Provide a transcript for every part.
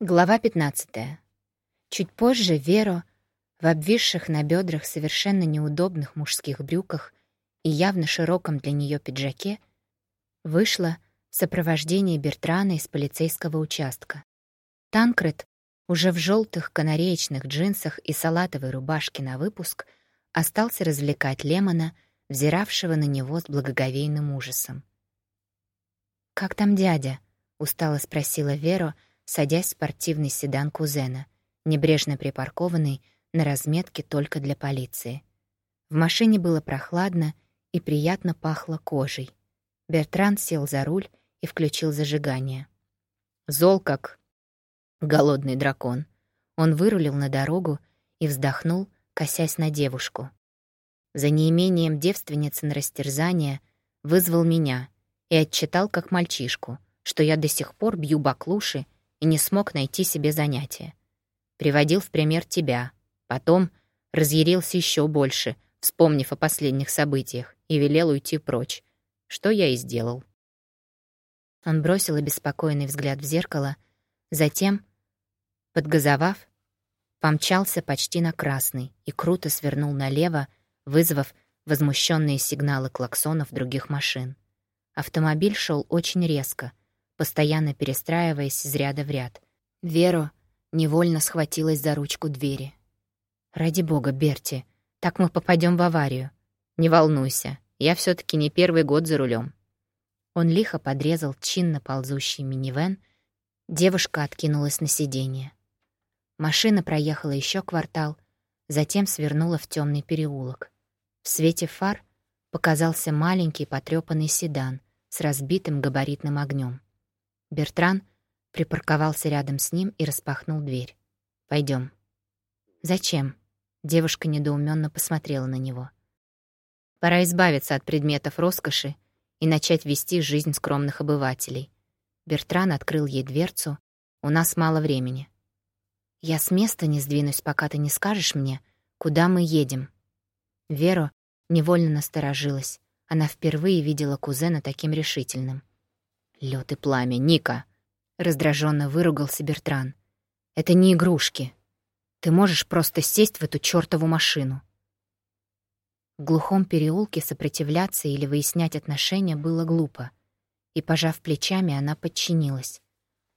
Глава 15. Чуть позже Веро, в обвисших на бедрах совершенно неудобных мужских брюках и явно широком для нее пиджаке, вышла в сопровождении Бертрана из полицейского участка. Танкред, уже в желтых канареечных джинсах и салатовой рубашке на выпуск, остался развлекать Лемона, взиравшего на него с благоговейным ужасом. «Как там дядя?» — устало спросила Веро, — садясь в спортивный седан кузена, небрежно припаркованный на разметке только для полиции. В машине было прохладно и приятно пахло кожей. Бертран сел за руль и включил зажигание. Зол как голодный дракон. Он вырулил на дорогу и вздохнул, косясь на девушку. За неимением девственницы на растерзание вызвал меня и отчитал как мальчишку, что я до сих пор бью баклуши и не смог найти себе занятия. Приводил в пример тебя. Потом разъярился еще больше, вспомнив о последних событиях, и велел уйти прочь, что я и сделал. Он бросил обеспокоенный взгляд в зеркало, затем, подгазовав, помчался почти на красный и круто свернул налево, вызвав возмущенные сигналы клаксонов других машин. Автомобиль шел очень резко, постоянно перестраиваясь из ряда в ряд. Веро невольно схватилась за ручку двери. «Ради бога, Берти, так мы попадем в аварию. Не волнуйся, я все таки не первый год за рулем. Он лихо подрезал чинно ползущий минивэн. Девушка откинулась на сиденье. Машина проехала еще квартал, затем свернула в темный переулок. В свете фар показался маленький потрепанный седан с разбитым габаритным огнем. Бертран припарковался рядом с ним и распахнул дверь. Пойдем. «Зачем?» Девушка недоуменно посмотрела на него. «Пора избавиться от предметов роскоши и начать вести жизнь скромных обывателей». Бертран открыл ей дверцу. «У нас мало времени». «Я с места не сдвинусь, пока ты не скажешь мне, куда мы едем». Вера невольно насторожилась. Она впервые видела кузена таким решительным. Лед и пламя, Ника!» — раздраженно выругался Бертран. «Это не игрушки. Ты можешь просто сесть в эту чёртову машину». В глухом переулке сопротивляться или выяснять отношения было глупо. И, пожав плечами, она подчинилась.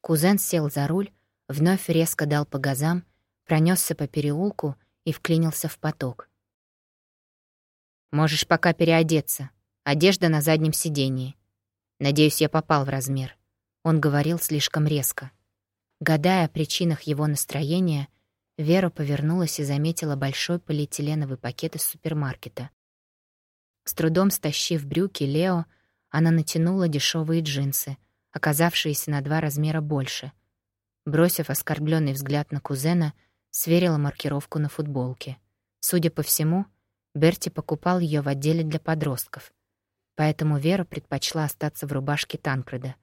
Кузен сел за руль, вновь резко дал по газам, пронесся по переулку и вклинился в поток. «Можешь пока переодеться. Одежда на заднем сидении. Надеюсь, я попал в размер. Он говорил слишком резко. Гадая о причинах его настроения, Вера повернулась и заметила большой полиэтиленовый пакет из супермаркета. С трудом стащив брюки Лео, она натянула дешевые джинсы, оказавшиеся на два размера больше. Бросив оскорбленный взгляд на кузена, сверила маркировку на футболке. Судя по всему, Берти покупал ее в отделе для подростков — поэтому Вера предпочла остаться в рубашке Танкреда.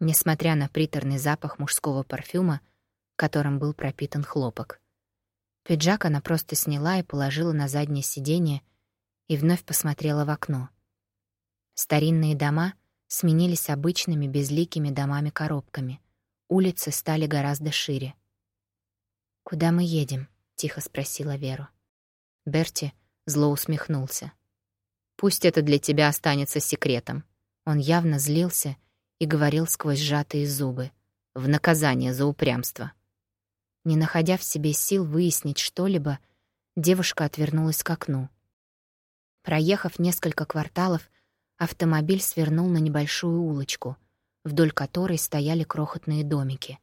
Несмотря на приторный запах мужского парфюма, которым был пропитан хлопок. Пиджак она просто сняла и положила на заднее сиденье и вновь посмотрела в окно. Старинные дома сменились обычными безликими домами-коробками. Улицы стали гораздо шире. «Куда мы едем?» — тихо спросила Веру. Берти зло усмехнулся. Пусть это для тебя останется секретом». Он явно злился и говорил сквозь сжатые зубы. В наказание за упрямство. Не находя в себе сил выяснить что-либо, девушка отвернулась к окну. Проехав несколько кварталов, автомобиль свернул на небольшую улочку, вдоль которой стояли крохотные домики.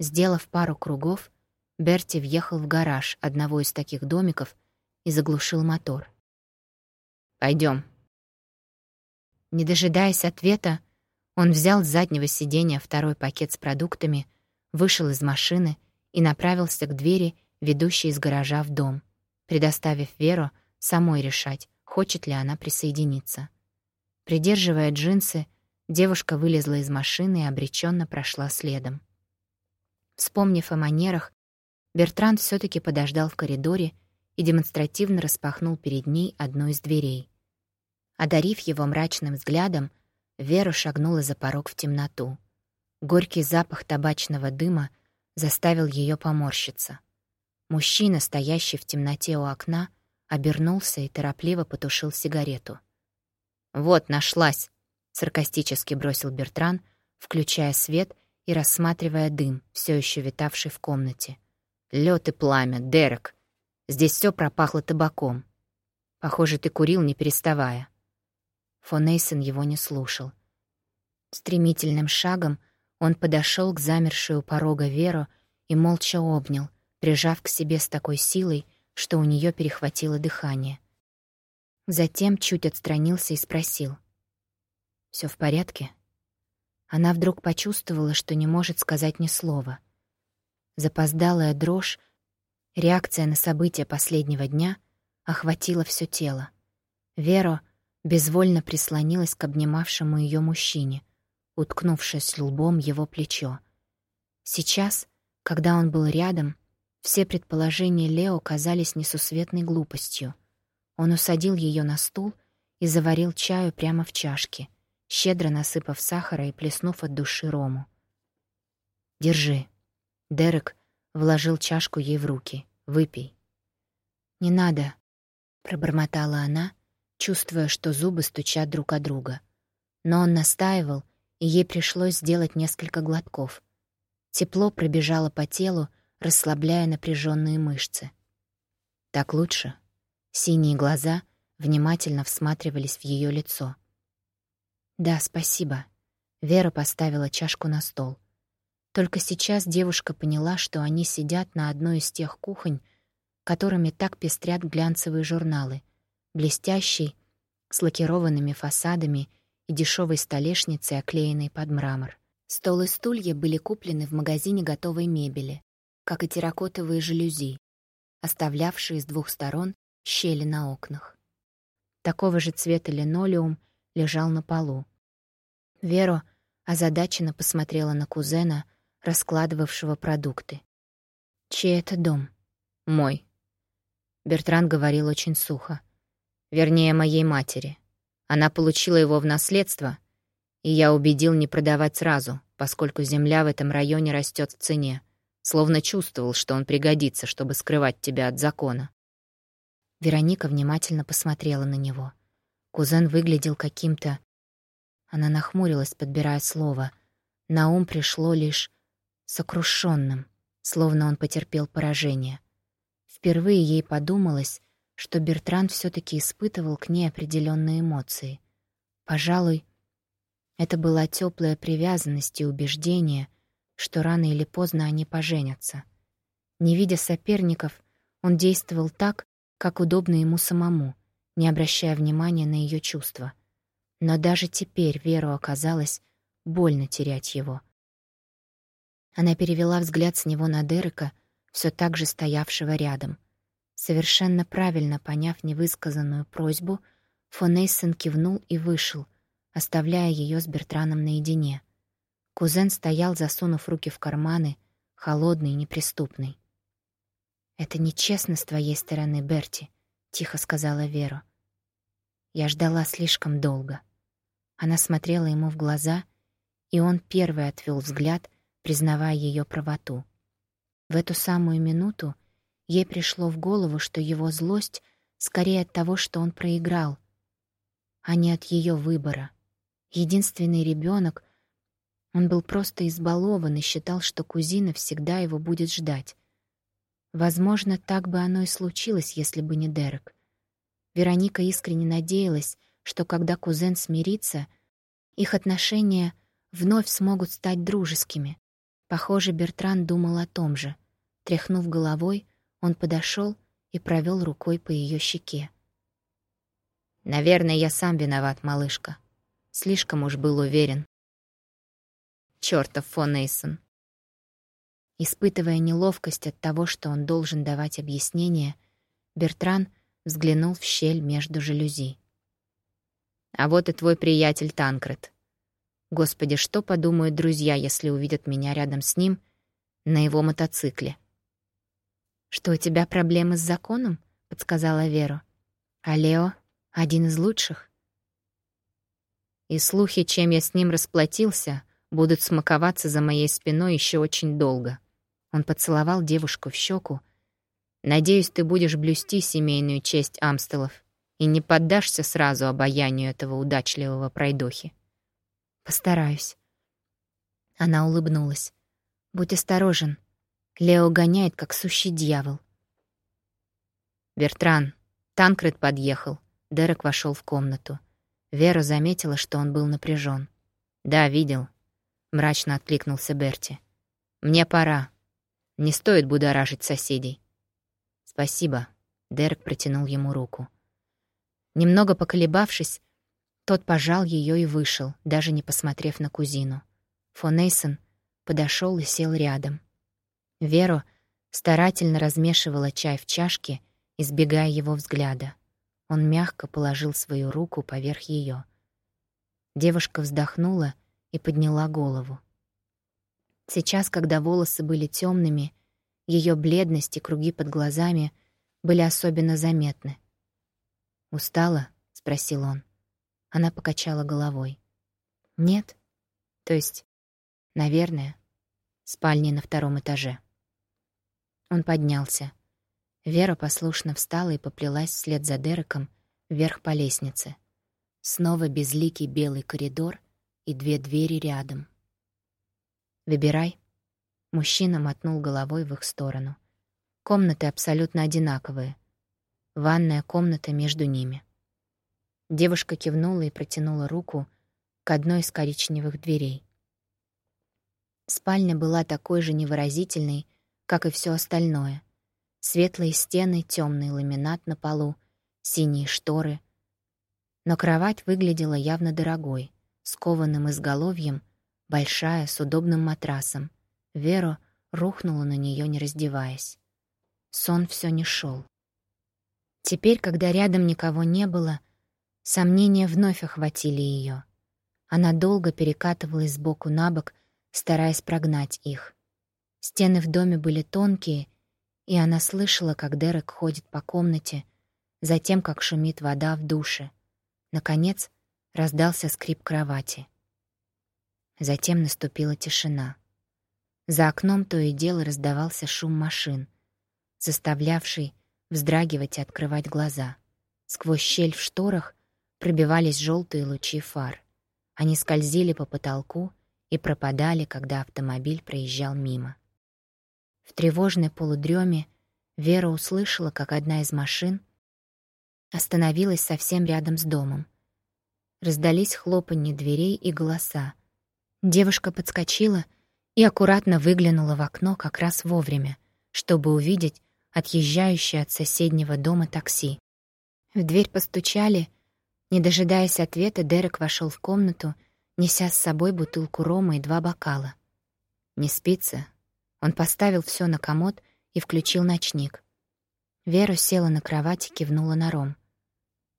Сделав пару кругов, Берти въехал в гараж одного из таких домиков и заглушил мотор. Пойдем. Не дожидаясь ответа, он взял с заднего сиденья второй пакет с продуктами, вышел из машины и направился к двери, ведущей из гаража в дом, предоставив Веру самой решать, хочет ли она присоединиться. Придерживая джинсы, девушка вылезла из машины и обреченно прошла следом. Вспомнив о манерах, Бертран все таки подождал в коридоре и демонстративно распахнул перед ней одну из дверей. Одарив его мрачным взглядом, Вера шагнула за порог в темноту. Горький запах табачного дыма заставил ее поморщиться. Мужчина, стоящий в темноте у окна, обернулся и торопливо потушил сигарету. «Вот, нашлась!» — саркастически бросил Бертран, включая свет и рассматривая дым, все еще витавший в комнате. Лед и пламя, Дерек. Здесь все пропахло табаком. Похоже, ты курил, не переставая». Фон Эйсон его не слушал. Стремительным шагом он подошел к замершей у порога Веру и молча обнял, прижав к себе с такой силой, что у нее перехватило дыхание. Затем чуть отстранился и спросил. «Все в порядке?» Она вдруг почувствовала, что не может сказать ни слова. Запоздалая дрожь, реакция на события последнего дня охватила все тело. Вера безвольно прислонилась к обнимавшему ее мужчине, уткнувшись лбом его плечо. Сейчас, когда он был рядом, все предположения Лео казались несусветной глупостью. Он усадил ее на стул и заварил чаю прямо в чашке, щедро насыпав сахара и плеснув от души рому. «Держи». Дерек вложил чашку ей в руки. «Выпей». «Не надо», — пробормотала она, чувствуя, что зубы стучат друг о друга. Но он настаивал, и ей пришлось сделать несколько глотков. Тепло пробежало по телу, расслабляя напряженные мышцы. Так лучше. Синие глаза внимательно всматривались в ее лицо. «Да, спасибо». Вера поставила чашку на стол. Только сейчас девушка поняла, что они сидят на одной из тех кухонь, которыми так пестрят глянцевые журналы, блестящий, с лакированными фасадами и дешевой столешницей, оклеенной под мрамор. Стол и стулья были куплены в магазине готовой мебели как и терракотовые жалюзи, оставлявшие с двух сторон щели на окнах. Такого же цвета линолеум лежал на полу. Веро озадаченно посмотрела на кузена, раскладывавшего продукты. «Чей это дом?» «Мой». Бертран говорил очень сухо. «Вернее, моей матери. Она получила его в наследство, и я убедил не продавать сразу, поскольку земля в этом районе растет в цене словно чувствовал, что он пригодится, чтобы скрывать тебя от закона. Вероника внимательно посмотрела на него. Кузен выглядел каким-то... Она нахмурилась, подбирая слово. На ум пришло лишь сокрушенным, словно он потерпел поражение. Впервые ей подумалось, что Бертран все таки испытывал к ней определенные эмоции. Пожалуй, это была теплая привязанность и убеждение, что рано или поздно они поженятся. Не видя соперников, он действовал так, как удобно ему самому, не обращая внимания на ее чувства. Но даже теперь Веру оказалось больно терять его. Она перевела взгляд с него на Дерека, все так же стоявшего рядом. Совершенно правильно поняв невысказанную просьбу, фон Эйсен кивнул и вышел, оставляя ее с Бертраном наедине — Кузен стоял, засунув руки в карманы, холодный и неприступный. «Это нечестно с твоей стороны, Берти», — тихо сказала Вера. Я ждала слишком долго. Она смотрела ему в глаза, и он первый отвел взгляд, признавая ее правоту. В эту самую минуту ей пришло в голову, что его злость скорее от того, что он проиграл, а не от ее выбора. Единственный ребенок, он был просто избалован и считал, что кузина всегда его будет ждать. Возможно, так бы оно и случилось, если бы не Дерек. Вероника искренне надеялась, что когда кузен смирится, их отношения вновь смогут стать дружескими. Похоже, Бертран думал о том же. Тряхнув головой, он подошел и провел рукой по ее щеке. «Наверное, я сам виноват, малышка. Слишком уж был уверен, чертов фон Эйсон. Испытывая неловкость от того, что он должен давать объяснение, Бертран взглянул в щель между жалюзи. «А вот и твой приятель Танкред. Господи, что подумают друзья, если увидят меня рядом с ним на его мотоцикле?» «Что, у тебя проблемы с законом?» — подсказала Вера. «А Лео — один из лучших». И слухи, чем я с ним расплатился — будут смаковаться за моей спиной еще очень долго. Он поцеловал девушку в щеку. «Надеюсь, ты будешь блюсти семейную честь Амстелов и не поддашься сразу обаянию этого удачливого пройдохи». «Постараюсь». Она улыбнулась. «Будь осторожен. Лео гоняет, как сущий дьявол». «Бертран, Танкред подъехал». Дерек вошел в комнату. Вера заметила, что он был напряжен. «Да, видел», — мрачно откликнулся Берти. «Мне пора. Не стоит будоражить соседей». «Спасибо», — Дерек протянул ему руку. Немного поколебавшись, тот пожал ее и вышел, даже не посмотрев на кузину. Фон Эйсон подошел и сел рядом. Вера старательно размешивала чай в чашке, избегая его взгляда. Он мягко положил свою руку поверх ее. Девушка вздохнула и подняла голову. Сейчас, когда волосы были темными, ее бледность и круги под глазами были особенно заметны. «Устала?» — спросил он. Она покачала головой. «Нет. То есть, наверное, спальни на втором этаже». Он поднялся. Вера послушно встала и поплелась вслед за Дереком вверх по лестнице. Снова безликий белый коридор и две двери рядом. «Выбирай». Мужчина мотнул головой в их сторону. Комнаты абсолютно одинаковые. Ванная комната между ними. Девушка кивнула и протянула руку к одной из коричневых дверей. Спальня была такой же невыразительной, как и все остальное — Светлые стены, темный ламинат на полу, синие шторы. Но кровать выглядела явно дорогой, с кованым изголовьем, большая, с удобным матрасом. Вера рухнула на нее, не раздеваясь. Сон все не шел. Теперь, когда рядом никого не было, сомнения вновь охватили ее. Она долго перекатывалась сбоку на бок, стараясь прогнать их. Стены в доме были тонкие и она слышала, как Дерек ходит по комнате, затем, как шумит вода в душе. Наконец, раздался скрип кровати. Затем наступила тишина. За окном то и дело раздавался шум машин, заставлявший вздрагивать и открывать глаза. Сквозь щель в шторах пробивались желтые лучи фар. Они скользили по потолку и пропадали, когда автомобиль проезжал мимо. В тревожной полудреме Вера услышала, как одна из машин остановилась совсем рядом с домом. Раздались хлопанье дверей и голоса. Девушка подскочила и аккуратно выглянула в окно как раз вовремя, чтобы увидеть отъезжающее от соседнего дома такси. В дверь постучали. Не дожидаясь ответа, Дерек вошел в комнату, неся с собой бутылку рома и два бокала. «Не спится?» Он поставил все на комод и включил ночник. Вера села на кровать и кивнула на ром.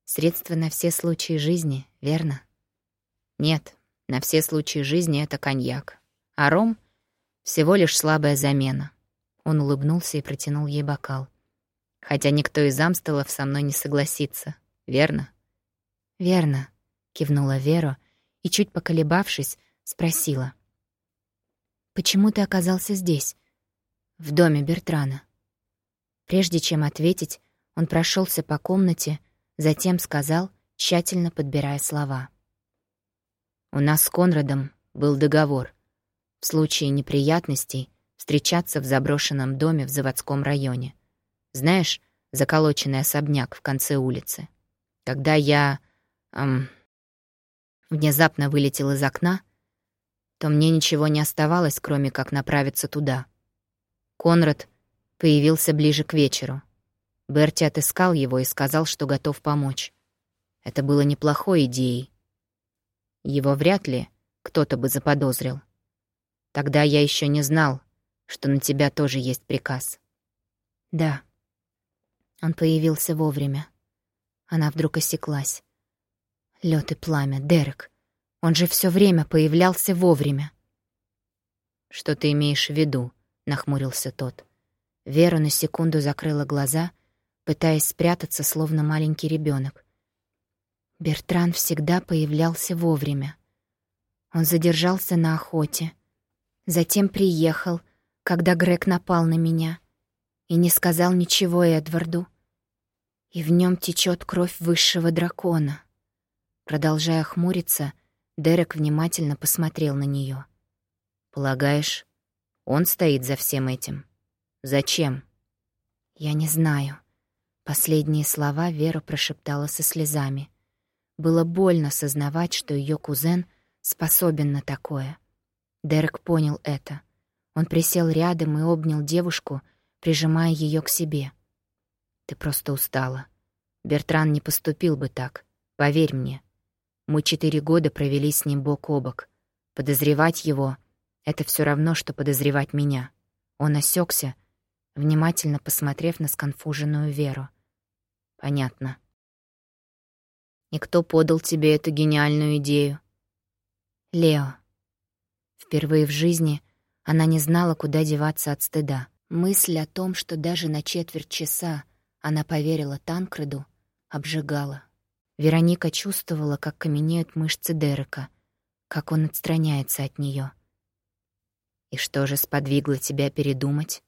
Средство на все случаи жизни, верно? Нет, на все случаи жизни это коньяк. А ром — всего лишь слабая замена. Он улыбнулся и протянул ей бокал. Хотя никто из Амстелов со мной не согласится, верно? «Верно», — кивнула Вера и, чуть поколебавшись, спросила. «Почему ты оказался здесь? В доме Бертрана?» Прежде чем ответить, он прошелся по комнате, затем сказал, тщательно подбирая слова. «У нас с Конрадом был договор. В случае неприятностей встречаться в заброшенном доме в заводском районе. Знаешь, заколоченный особняк в конце улицы. Когда я... Эм, внезапно вылетел из окна, то мне ничего не оставалось, кроме как направиться туда. Конрад появился ближе к вечеру. Берти отыскал его и сказал, что готов помочь. Это было неплохой идеей. Его вряд ли кто-то бы заподозрил. Тогда я еще не знал, что на тебя тоже есть приказ. Да. Он появился вовремя. Она вдруг осеклась. Лед и пламя, Дерек. Он же все время появлялся вовремя. «Что ты имеешь в виду?» — нахмурился тот. Вера на секунду закрыла глаза, пытаясь спрятаться, словно маленький ребенок. Бертран всегда появлялся вовремя. Он задержался на охоте. Затем приехал, когда Грег напал на меня. И не сказал ничего Эдварду. И в нем течет кровь высшего дракона. Продолжая хмуриться, Дерек внимательно посмотрел на нее. «Полагаешь, он стоит за всем этим? Зачем?» «Я не знаю». Последние слова Вера прошептала со слезами. Было больно сознавать, что ее кузен способен на такое. Дерек понял это. Он присел рядом и обнял девушку, прижимая ее к себе. «Ты просто устала. Бертран не поступил бы так. Поверь мне. Мы четыре года провели с ним бок о бок. Подозревать его — это все равно, что подозревать меня». Он осекся, внимательно посмотрев на сконфуженную Веру. «Понятно. И кто подал тебе эту гениальную идею?» «Лео». Впервые в жизни она не знала, куда деваться от стыда. Мысль о том, что даже на четверть часа она поверила Танкреду, обжигала. Вероника чувствовала, как каменеют мышцы Дерека, как он отстраняется от нее. «И что же сподвигло тебя передумать?»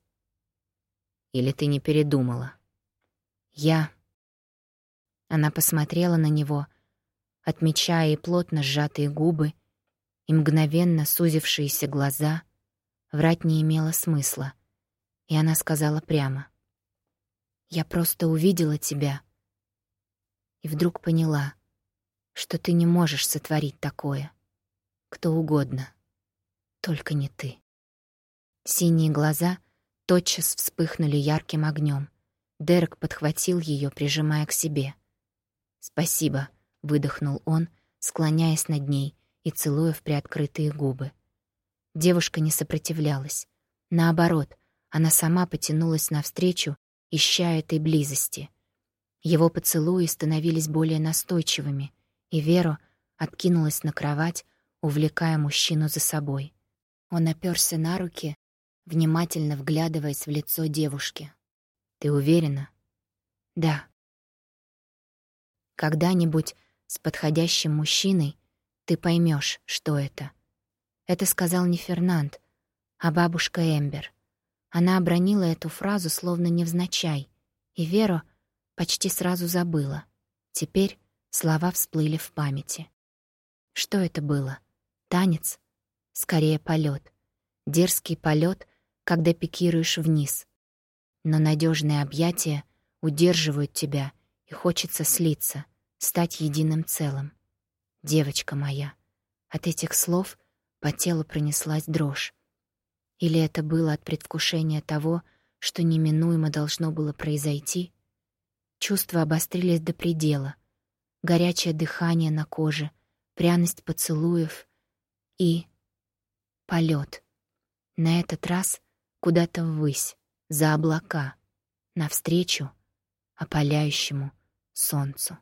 «Или ты не передумала?» «Я...» Она посмотрела на него, отмечая и плотно сжатые губы, и мгновенно сузившиеся глаза. Врать не имело смысла, и она сказала прямо. «Я просто увидела тебя» вдруг поняла, что ты не можешь сотворить такое. Кто угодно, только не ты. Синие глаза тотчас вспыхнули ярким огнем. Дерек подхватил ее, прижимая к себе. «Спасибо», — выдохнул он, склоняясь над ней и целуя в приоткрытые губы. Девушка не сопротивлялась. Наоборот, она сама потянулась навстречу, ища этой близости — его поцелуи становились более настойчивыми, и Вера откинулась на кровать, увлекая мужчину за собой. Он оперся на руки, внимательно вглядываясь в лицо девушки. «Ты уверена?» «Да». «Когда-нибудь с подходящим мужчиной ты поймешь, что это». Это сказал не Фернанд, а бабушка Эмбер. Она обронила эту фразу словно невзначай, и Вера почти сразу забыла. Теперь слова всплыли в памяти. Что это было? Танец? Скорее полет. Дерзкий полет, когда пикируешь вниз. Но надежные объятия удерживают тебя, и хочется слиться, стать единым целым. Девочка моя. От этих слов по телу пронеслась дрожь. Или это было от предвкушения того, что неминуемо должно было произойти — Чувства обострились до предела. Горячее дыхание на коже, пряность поцелуев и... полет. На этот раз куда-то ввысь, за облака, навстречу опаляющему солнцу.